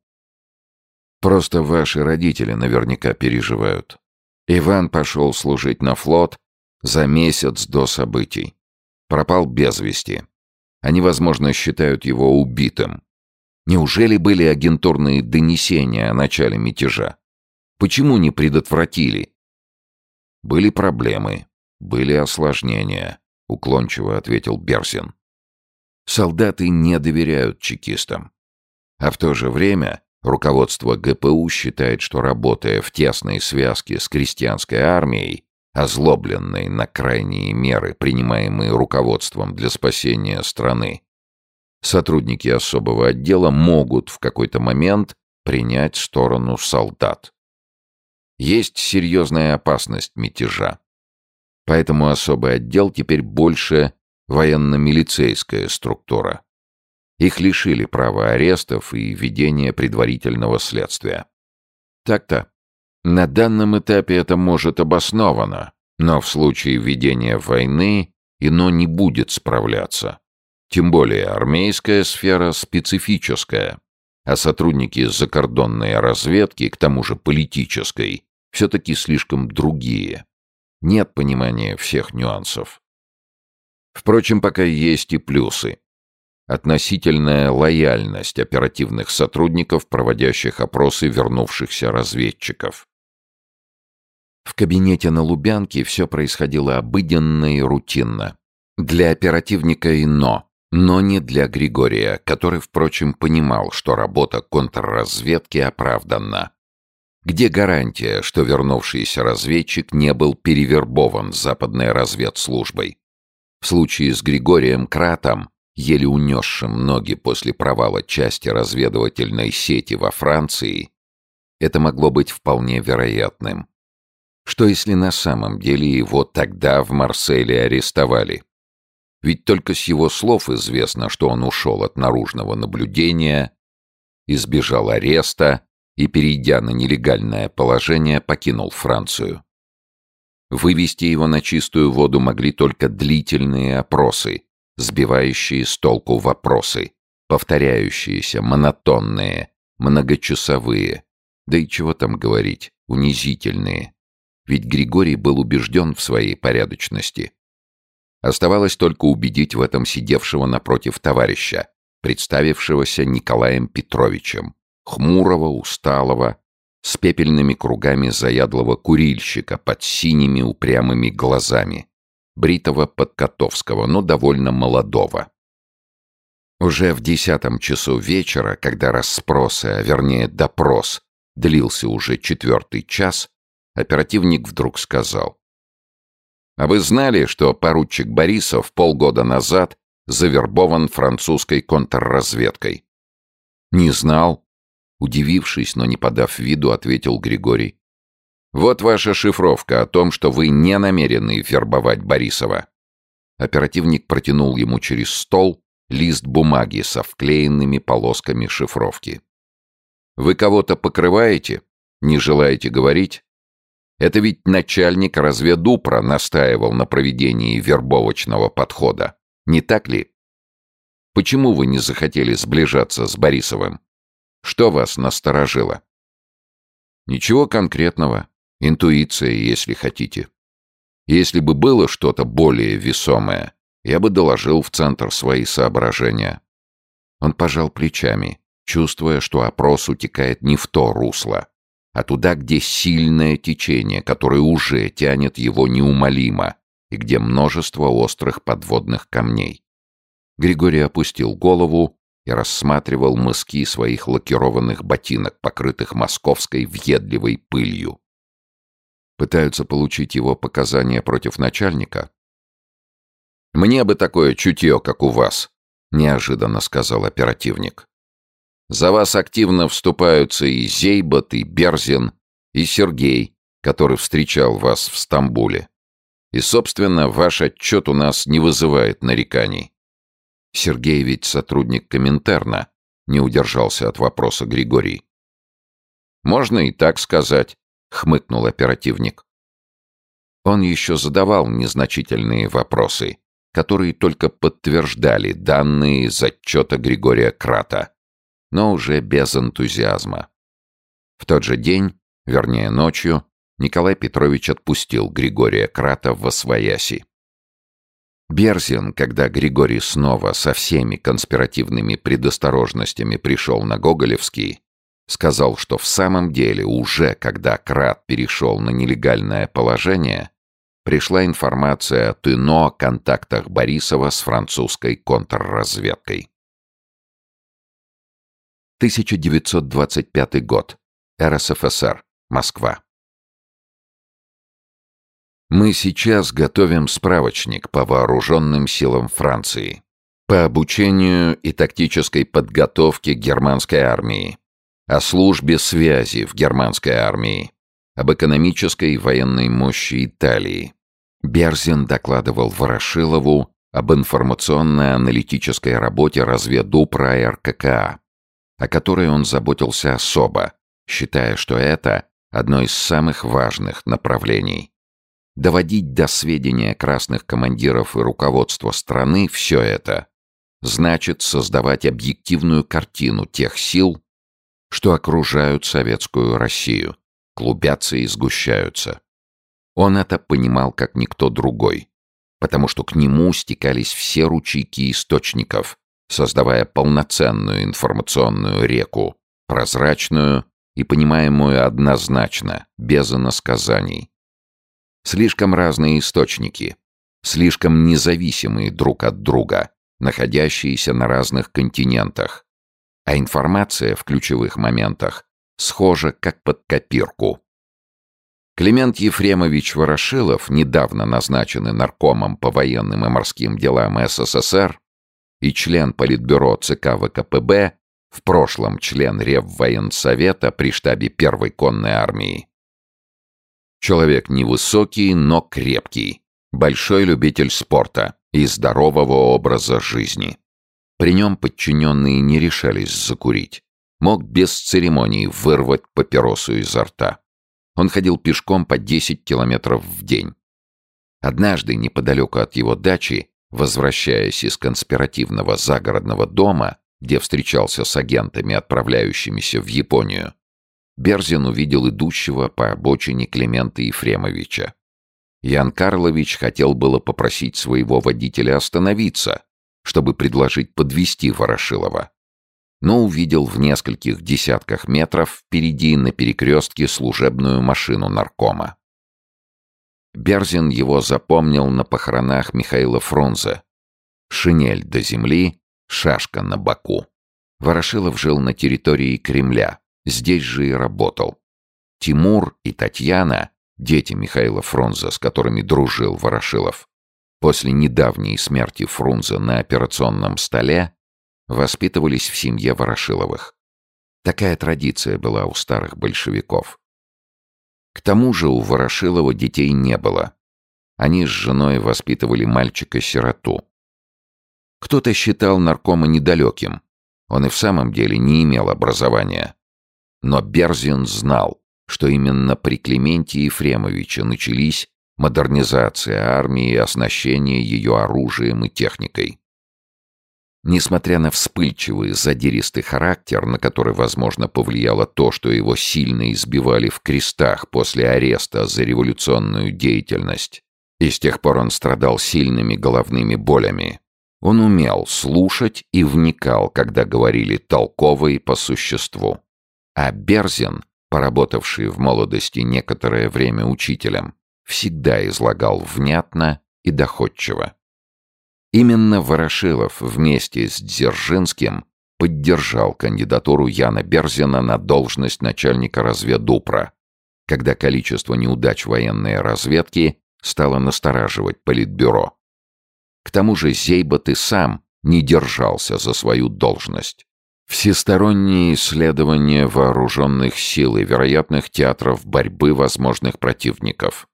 Просто ваши родители наверняка переживают. Иван пошел служить на флот за месяц до событий. Пропал без вести. Они, возможно, считают его убитым. Неужели были агентурные донесения о начале мятежа? Почему не предотвратили? Были проблемы, были осложнения, уклончиво ответил Берсин. Солдаты не доверяют чекистам. А в то же время Руководство ГПУ считает, что работая в тесной связке с крестьянской армией, озлобленной на крайние меры, принимаемые руководством для спасения страны, сотрудники особого отдела могут в какой-то момент принять сторону солдат. Есть серьезная опасность мятежа. Поэтому особый отдел теперь больше военно-милицейская структура. Их лишили права арестов и ведения предварительного следствия. Так-то. На данном этапе это может обосновано, но в случае ведения войны ино не будет справляться. Тем более армейская сфера специфическая, а сотрудники закордонной разведки, к тому же политической, все-таки слишком другие. Нет понимания всех нюансов. Впрочем, пока есть и плюсы относительная лояльность оперативных сотрудников, проводящих опросы вернувшихся разведчиков. В кабинете на Лубянке все происходило обыденно и рутинно. Для оперативника ино, но не для Григория, который, впрочем, понимал, что работа контрразведки оправдана. Где гарантия, что вернувшийся разведчик не был перевербован западной разведслужбой? В случае с Григорием Кратом еле унесшим ноги после провала части разведывательной сети во Франции, это могло быть вполне вероятным. Что если на самом деле его тогда в Марселе арестовали? Ведь только с его слов известно, что он ушел от наружного наблюдения, избежал ареста и, перейдя на нелегальное положение, покинул Францию. Вывести его на чистую воду могли только длительные опросы, сбивающие с толку вопросы, повторяющиеся, монотонные, многочасовые, да и чего там говорить, унизительные. Ведь Григорий был убежден в своей порядочности. Оставалось только убедить в этом сидевшего напротив товарища, представившегося Николаем Петровичем, хмурого, усталого, с пепельными кругами заядлого курильщика под синими упрямыми глазами, бритого подкотовского, но довольно молодого. Уже в десятом часу вечера, когда расспросы, а вернее допрос, длился уже четвертый час, оперативник вдруг сказал. «А вы знали, что поручик Борисов полгода назад завербован французской контрразведкой?» «Не знал», Удивившись, но не подав виду, ответил Григорий. «Вот ваша шифровка о том, что вы не намерены вербовать Борисова». Оперативник протянул ему через стол лист бумаги со вклеенными полосками шифровки. «Вы кого-то покрываете? Не желаете говорить?» Это ведь начальник разведупра настаивал на проведении вербовочного подхода. Не так ли? Почему вы не захотели сближаться с Борисовым? Что вас насторожило? Ничего конкретного. Интуиция, если хотите. Если бы было что-то более весомое, я бы доложил в центр свои соображения. Он пожал плечами, чувствуя, что опрос утекает не в то русло, а туда, где сильное течение, которое уже тянет его неумолимо, и где множество острых подводных камней. Григорий опустил голову и рассматривал мыски своих лакированных ботинок, покрытых московской въедливой пылью. Пытаются получить его показания против начальника? «Мне бы такое чутье, как у вас», — неожиданно сказал оперативник. «За вас активно вступаются и Зейбот, и Берзин, и Сергей, который встречал вас в Стамбуле. И, собственно, ваш отчет у нас не вызывает нареканий. Сергей ведь сотрудник Коминтерна, не удержался от вопроса Григорий. Можно и так сказать, хмыкнул оперативник. Он еще задавал незначительные вопросы, которые только подтверждали данные из отчета Григория Крата, но уже без энтузиазма. В тот же день, вернее ночью, Николай Петрович отпустил Григория Крата в Освояси. Берзин, когда Григорий снова со всеми конспиративными предосторожностями пришел на Гоголевский, сказал, что в самом деле уже когда Крат перешел на нелегальное положение, пришла информация от ИНО о контактах Борисова с французской контрразведкой. 1925 год. РСФСР. Москва. Мы сейчас готовим справочник по вооруженным силам Франции, по обучению и тактической подготовке германской армии, о службе связи в германской армии, об экономической и военной мощи Италии. Берзин докладывал Ворошилову об информационно-аналитической работе разведупра РККА, о которой он заботился особо, считая, что это одно из самых важных направлений. Доводить до сведения красных командиров и руководства страны все это значит создавать объективную картину тех сил, что окружают советскую Россию, клубятся и сгущаются. Он это понимал как никто другой, потому что к нему стекались все ручейки источников, создавая полноценную информационную реку, прозрачную и понимаемую однозначно, без иносказаний. Слишком разные источники, слишком независимые друг от друга, находящиеся на разных континентах. А информация в ключевых моментах схожа как под копирку. Климент Ефремович Ворошилов, недавно назначенный наркомом по военным и морским делам СССР, и член Политбюро ЦК ВКПБ, в прошлом член Реввоенсовета при штабе Первой конной армии. Человек невысокий, но крепкий, большой любитель спорта и здорового образа жизни. При нем подчиненные не решались закурить. Мог без церемоний вырвать папиросу изо рта. Он ходил пешком по 10 километров в день. Однажды, неподалеку от его дачи, возвращаясь из конспиративного загородного дома, где встречался с агентами, отправляющимися в Японию, Берзин увидел идущего по обочине Климента Ефремовича. Ян Карлович хотел было попросить своего водителя остановиться, чтобы предложить подвести Ворошилова. Но увидел в нескольких десятках метров впереди на перекрестке служебную машину наркома. Берзин его запомнил на похоронах Михаила Фрунзе. Шинель до земли, шашка на боку. Ворошилов жил на территории Кремля, здесь же и работал. Тимур и Татьяна, дети Михаила Фрунзе, с которыми дружил Ворошилов, после недавней смерти Фрунзе на операционном столе, воспитывались в семье Ворошиловых. Такая традиция была у старых большевиков. К тому же у Ворошилова детей не было. Они с женой воспитывали мальчика-сироту. Кто-то считал наркома недалеким. Он и в самом деле не имел образования. Но Берзин знал, что именно при Клименте Ефремовиче начались модернизация армии и оснащение ее оружием и техникой. Несмотря на вспыльчивый, задиристый характер, на который, возможно, повлияло то, что его сильно избивали в крестах после ареста за революционную деятельность, и с тех пор он страдал сильными головными болями, он умел слушать и вникал, когда говорили толково и по существу. А Берзин, поработавший в молодости некоторое время учителем, всегда излагал внятно и доходчиво. Именно Ворошилов вместе с Дзержинским поддержал кандидатуру Яна Берзина на должность начальника разведупра, когда количество неудач военной разведки стало настораживать Политбюро. К тому же Зейбот и сам не держался за свою должность. Всесторонние исследования вооруженных сил и вероятных театров борьбы возможных противников.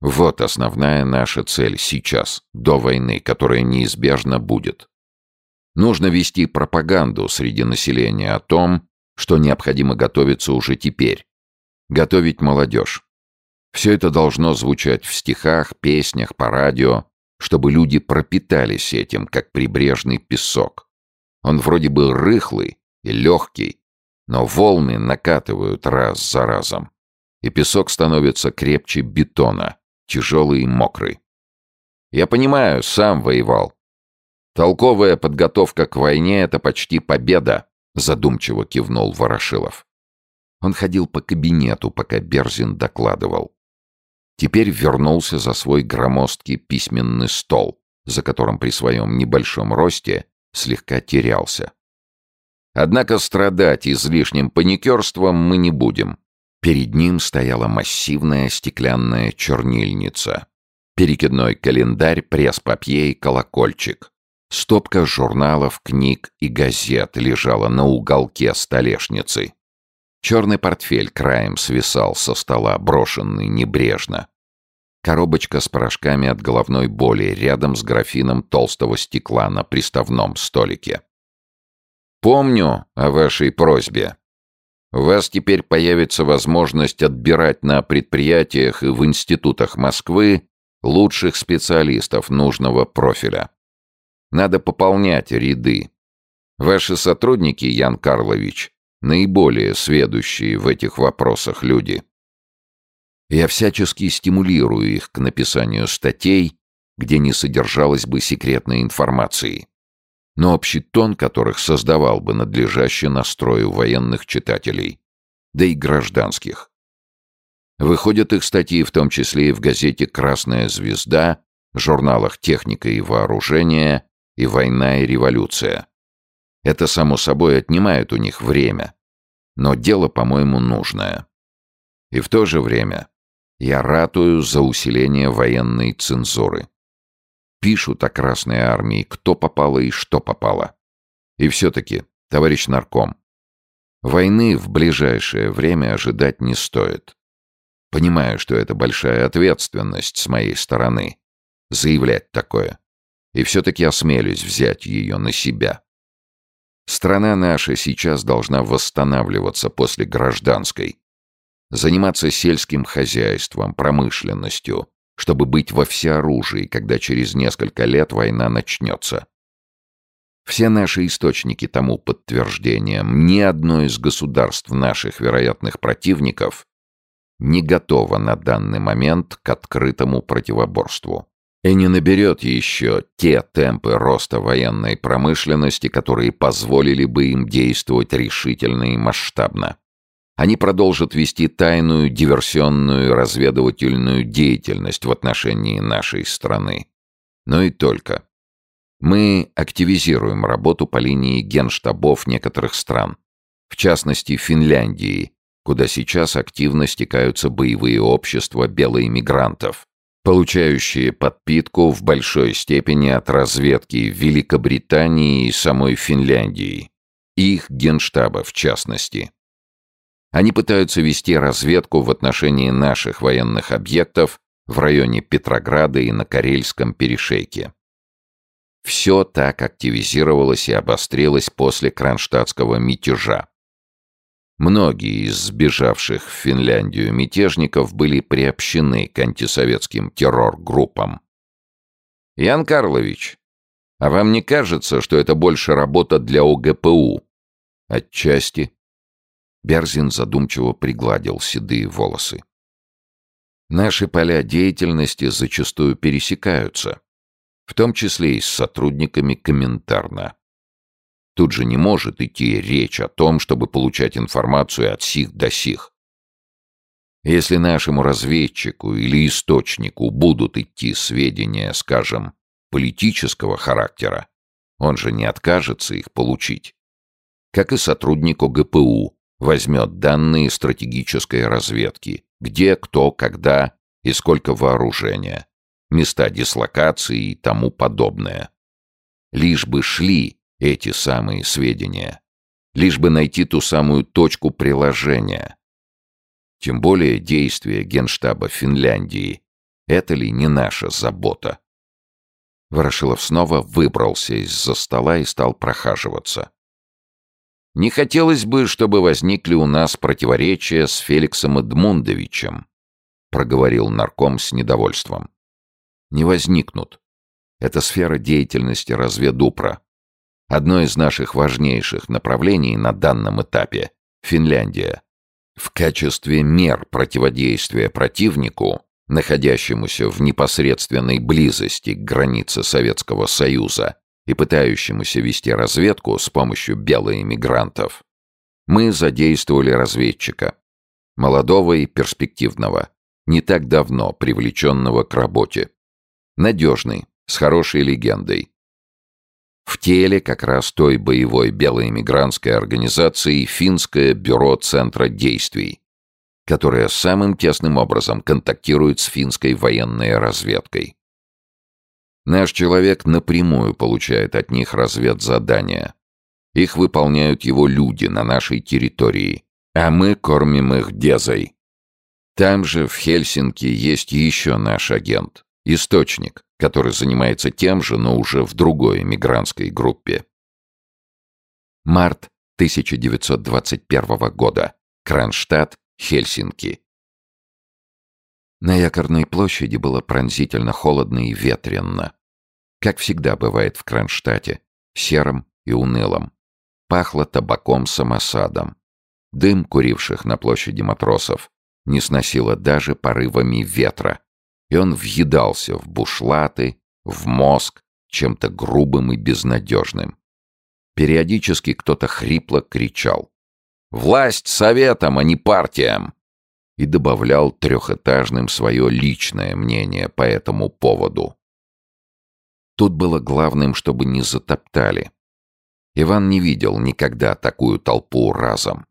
Вот основная наша цель сейчас, до войны, которая неизбежно будет. Нужно вести пропаганду среди населения о том, что необходимо готовиться уже теперь. Готовить молодежь. Все это должно звучать в стихах, песнях, по радио, чтобы люди пропитались этим, как прибрежный песок. Он вроде бы рыхлый и легкий, но волны накатывают раз за разом, и песок становится крепче бетона, тяжелый и мокрый. Я понимаю, сам воевал. Толковая подготовка к войне — это почти победа, задумчиво кивнул Ворошилов. Он ходил по кабинету, пока Берзин докладывал. Теперь вернулся за свой громоздкий письменный стол, за которым при своем небольшом росте слегка терялся. Однако страдать излишним паникерством мы не будем. Перед ним стояла массивная стеклянная чернильница. Перекидной календарь, пресс-папье и колокольчик. Стопка журналов, книг и газет лежала на уголке столешницы. Черный портфель краем свисал со стола, брошенный небрежно. Коробочка с порошками от головной боли рядом с графином толстого стекла на приставном столике. «Помню о вашей просьбе», у вас теперь появится возможность отбирать на предприятиях и в институтах Москвы лучших специалистов нужного профиля. Надо пополнять ряды. Ваши сотрудники, Ян Карлович, наиболее сведущие в этих вопросах люди. Я всячески стимулирую их к написанию статей, где не содержалось бы секретной информации но общий тон которых создавал бы надлежащий настрой у военных читателей, да и гражданских. Выходят их статьи в том числе и в газете «Красная звезда», журналах «Техника и вооружение» и «Война и революция». Это, само собой, отнимает у них время, но дело, по-моему, нужное. И в то же время я ратую за усиление военной цензуры. Пишут о Красной Армии, кто попало и что попало. И все-таки, товарищ нарком, войны в ближайшее время ожидать не стоит. Понимаю, что это большая ответственность с моей стороны — заявлять такое. И все-таки осмелюсь взять ее на себя. Страна наша сейчас должна восстанавливаться после гражданской. Заниматься сельским хозяйством, промышленностью, чтобы быть во всеоружии, когда через несколько лет война начнется. Все наши источники тому подтверждением. Ни одно из государств наших вероятных противников не готово на данный момент к открытому противоборству. И не наберет еще те темпы роста военной промышленности, которые позволили бы им действовать решительно и масштабно. Они продолжат вести тайную диверсионную разведывательную деятельность в отношении нашей страны. Но и только. Мы активизируем работу по линии генштабов некоторых стран, в частности Финляндии, куда сейчас активно стекаются боевые общества белоэмигрантов, получающие подпитку в большой степени от разведки Великобритании и самой Финляндии, их генштаба в частности. Они пытаются вести разведку в отношении наших военных объектов в районе Петрограда и на Карельском перешейке. Все так активизировалось и обострилось после кронштадтского мятежа. Многие из сбежавших в Финляндию мятежников были приобщены к антисоветским террор-группам. «Ян Карлович, а вам не кажется, что это больше работа для ОГПУ?» «Отчасти», Берзин задумчиво пригладил седые волосы. Наши поля деятельности зачастую пересекаются, в том числе и с сотрудниками комментарно. Тут же не может идти речь о том, чтобы получать информацию от сих до сих. Если нашему разведчику или источнику будут идти сведения, скажем, политического характера, он же не откажется их получить. Как и сотруднику ГПУ, возьмет данные стратегической разведки, где, кто, когда и сколько вооружения, места дислокации и тому подобное. Лишь бы шли эти самые сведения, лишь бы найти ту самую точку приложения. Тем более действия Генштаба Финляндии — это ли не наша забота? Ворошилов снова выбрался из-за стола и стал прохаживаться. Не хотелось бы, чтобы возникли у нас противоречия с Феликсом Эдмундовичем, проговорил нарком с недовольством. Не возникнут. Это сфера деятельности разведупра. Одно из наших важнейших направлений на данном этапе — Финляндия. В качестве мер противодействия противнику, находящемуся в непосредственной близости к границе Советского Союза, и пытающемуся вести разведку с помощью белоэмигрантов, мы задействовали разведчика, молодого и перспективного, не так давно привлеченного к работе. Надежный, с хорошей легендой. В теле как раз той боевой белоэмигрантской организации Финское бюро Центра действий, которое самым тесным образом контактирует с финской военной разведкой. Наш человек напрямую получает от них разведзадания. Их выполняют его люди на нашей территории, а мы кормим их дезой. Там же, в Хельсинки, есть еще наш агент, источник, который занимается тем же, но уже в другой мигрантской группе. Март 1921 года. Кронштадт, Хельсинки. На якорной площади было пронзительно холодно и ветренно. Как всегда бывает в Кронштадте, серым и унылым. Пахло табаком самосадом. Дым куривших на площади матросов не сносило даже порывами ветра, и он въедался в бушлаты, в мозг, чем-то грубым и безнадежным. Периодически кто-то хрипло кричал. «Власть советом, а не партиям!» И добавлял трехэтажным свое личное мнение по этому поводу. Тут было главным, чтобы не затоптали. Иван не видел никогда такую толпу разом.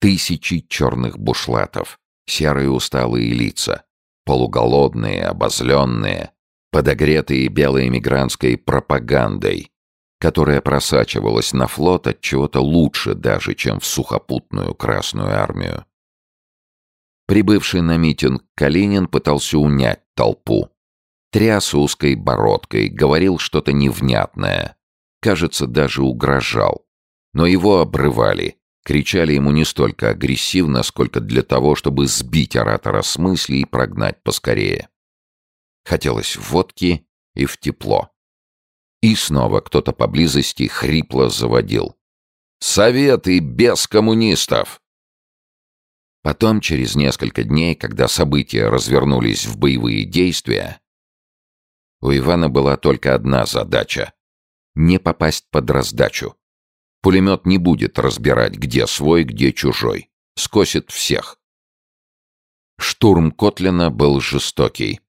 Тысячи черных бушлатов, серые усталые лица, полуголодные, обозленные, подогретые белой эмигрантской пропагандой, которая просачивалась на флот от чего-то лучше даже, чем в сухопутную Красную армию. Прибывший на митинг Калинин пытался унять толпу. Тряс узкой бородкой, говорил что-то невнятное. Кажется, даже угрожал. Но его обрывали, кричали ему не столько агрессивно, сколько для того, чтобы сбить оратора с мысли и прогнать поскорее. Хотелось водки и в тепло. И снова кто-то поблизости хрипло заводил. «Советы без коммунистов!» Потом, через несколько дней, когда события развернулись в боевые действия, у Ивана была только одна задача — не попасть под раздачу. Пулемет не будет разбирать, где свой, где чужой. Скосит всех. Штурм Котлина был жестокий.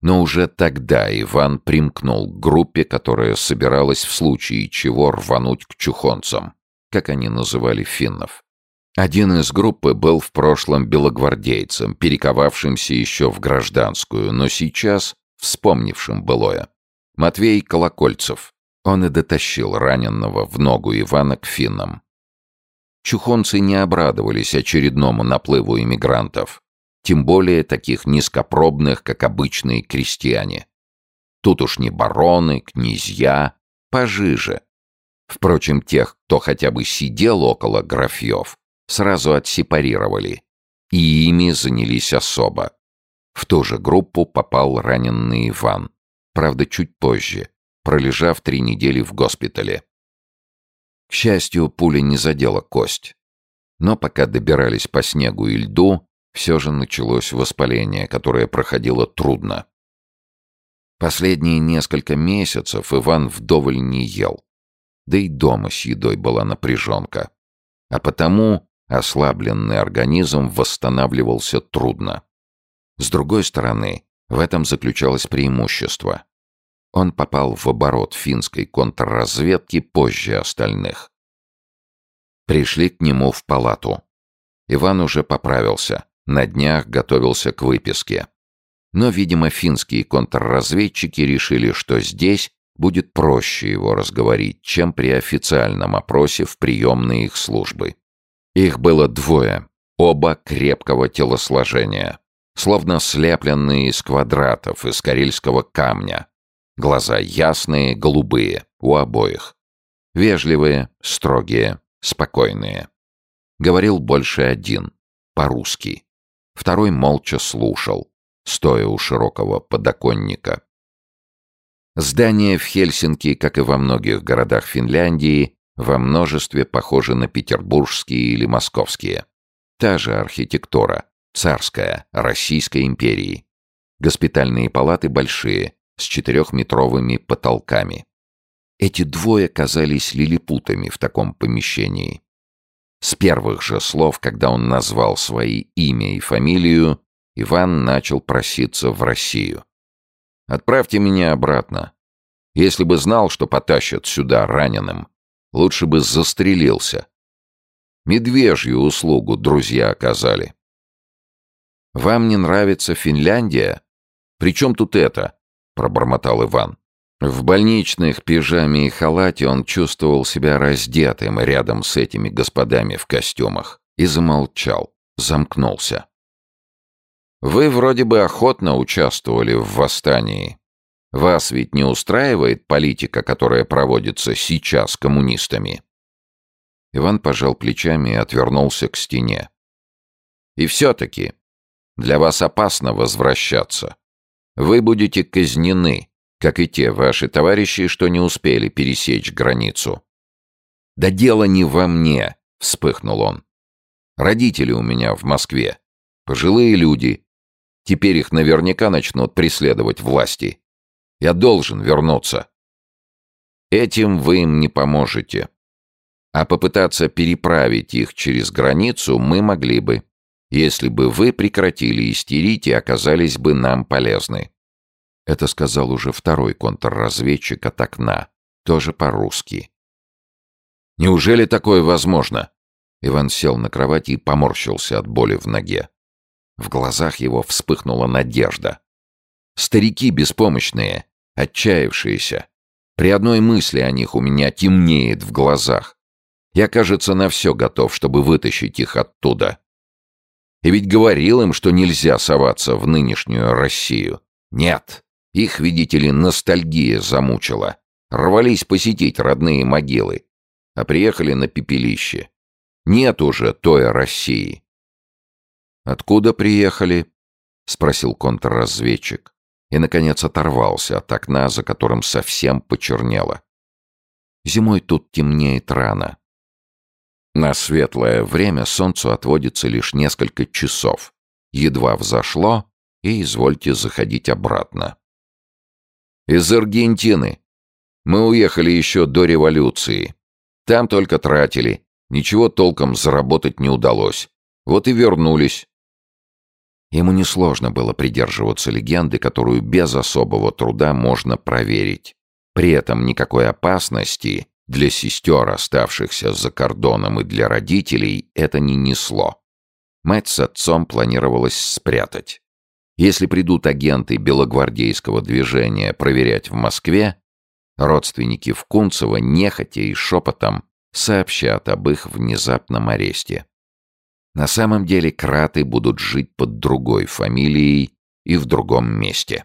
Но уже тогда Иван примкнул к группе, которая собиралась в случае чего рвануть к чухонцам, как они называли финнов. Один из группы был в прошлом белогвардейцем, перековавшимся еще в гражданскую, но сейчас вспомнившим былое. Матвей Колокольцев. Он и дотащил раненного в ногу Ивана к финнам. Чухонцы не обрадовались очередному наплыву иммигрантов тем более таких низкопробных, как обычные крестьяне. Тут уж не бароны, князья, пожиже. Впрочем, тех, кто хотя бы сидел около графьев, сразу отсепарировали, и ими занялись особо. В ту же группу попал раненый Иван, правда, чуть позже, пролежав три недели в госпитале. К счастью, пуля не задела кость. Но пока добирались по снегу и льду, все же началось воспаление, которое проходило трудно. Последние несколько месяцев Иван вдоволь не ел. Да и дома с едой была напряженка. А потому ослабленный организм восстанавливался трудно. С другой стороны, в этом заключалось преимущество. Он попал в оборот финской контрразведки позже остальных. Пришли к нему в палату. Иван уже поправился. На днях готовился к выписке. Но, видимо, финские контрразведчики решили, что здесь будет проще его разговорить, чем при официальном опросе в приемные их службы. Их было двое, оба крепкого телосложения, словно слепленные из квадратов из карельского камня. Глаза ясные, голубые, у обоих. Вежливые, строгие, спокойные. Говорил больше один, по-русски. Второй молча слушал, стоя у широкого подоконника. Здания в Хельсинки, как и во многих городах Финляндии, во множестве похожи на петербургские или московские. Та же архитектура, царская, Российской империи. Госпитальные палаты большие, с четырехметровыми потолками. Эти двое казались лилипутами в таком помещении. С первых же слов, когда он назвал свои имя и фамилию, Иван начал проситься в Россию. «Отправьте меня обратно. Если бы знал, что потащат сюда раненым, лучше бы застрелился. Медвежью услугу друзья оказали». «Вам не нравится Финляндия? Причем тут это?» — пробормотал Иван. В больничных пижаме и халате он чувствовал себя раздетым рядом с этими господами в костюмах и замолчал, замкнулся. «Вы вроде бы охотно участвовали в восстании. Вас ведь не устраивает политика, которая проводится сейчас коммунистами?» Иван пожал плечами и отвернулся к стене. «И все-таки для вас опасно возвращаться. Вы будете казнены» как и те ваши товарищи, что не успели пересечь границу. «Да дело не во мне», — вспыхнул он. «Родители у меня в Москве. Пожилые люди. Теперь их наверняка начнут преследовать власти. Я должен вернуться. Этим вы им не поможете. А попытаться переправить их через границу мы могли бы, если бы вы прекратили истерить и оказались бы нам полезны. Это сказал уже второй контрразведчик от окна, тоже по-русски. «Неужели такое возможно?» Иван сел на кровати и поморщился от боли в ноге. В глазах его вспыхнула надежда. Старики беспомощные, отчаявшиеся. При одной мысли о них у меня темнеет в глазах. Я, кажется, на все готов, чтобы вытащить их оттуда. И ведь говорил им, что нельзя соваться в нынешнюю Россию. Нет, их, видите ли, ностальгия замучила. Рвались посетить родные могилы, а приехали на пепелище. Нет уже той России. «Откуда приехали?» — спросил контрразведчик. И, наконец, оторвался от окна, за которым совсем почернело. Зимой тут темнеет рано. На светлое время солнцу отводится лишь несколько часов. Едва взошло, и извольте заходить обратно. «Из Аргентины. Мы уехали еще до революции. Там только тратили. Ничего толком заработать не удалось. Вот и вернулись. Ему несложно было придерживаться легенды, которую без особого труда можно проверить. При этом никакой опасности для сестер, оставшихся за кордоном, и для родителей это не несло. Мать с отцом планировалось спрятать. Если придут агенты белогвардейского движения проверять в Москве, родственники в Кунцево нехотя и шепотом сообщат об их внезапном аресте. На самом деле краты будут жить под другой фамилией и в другом месте.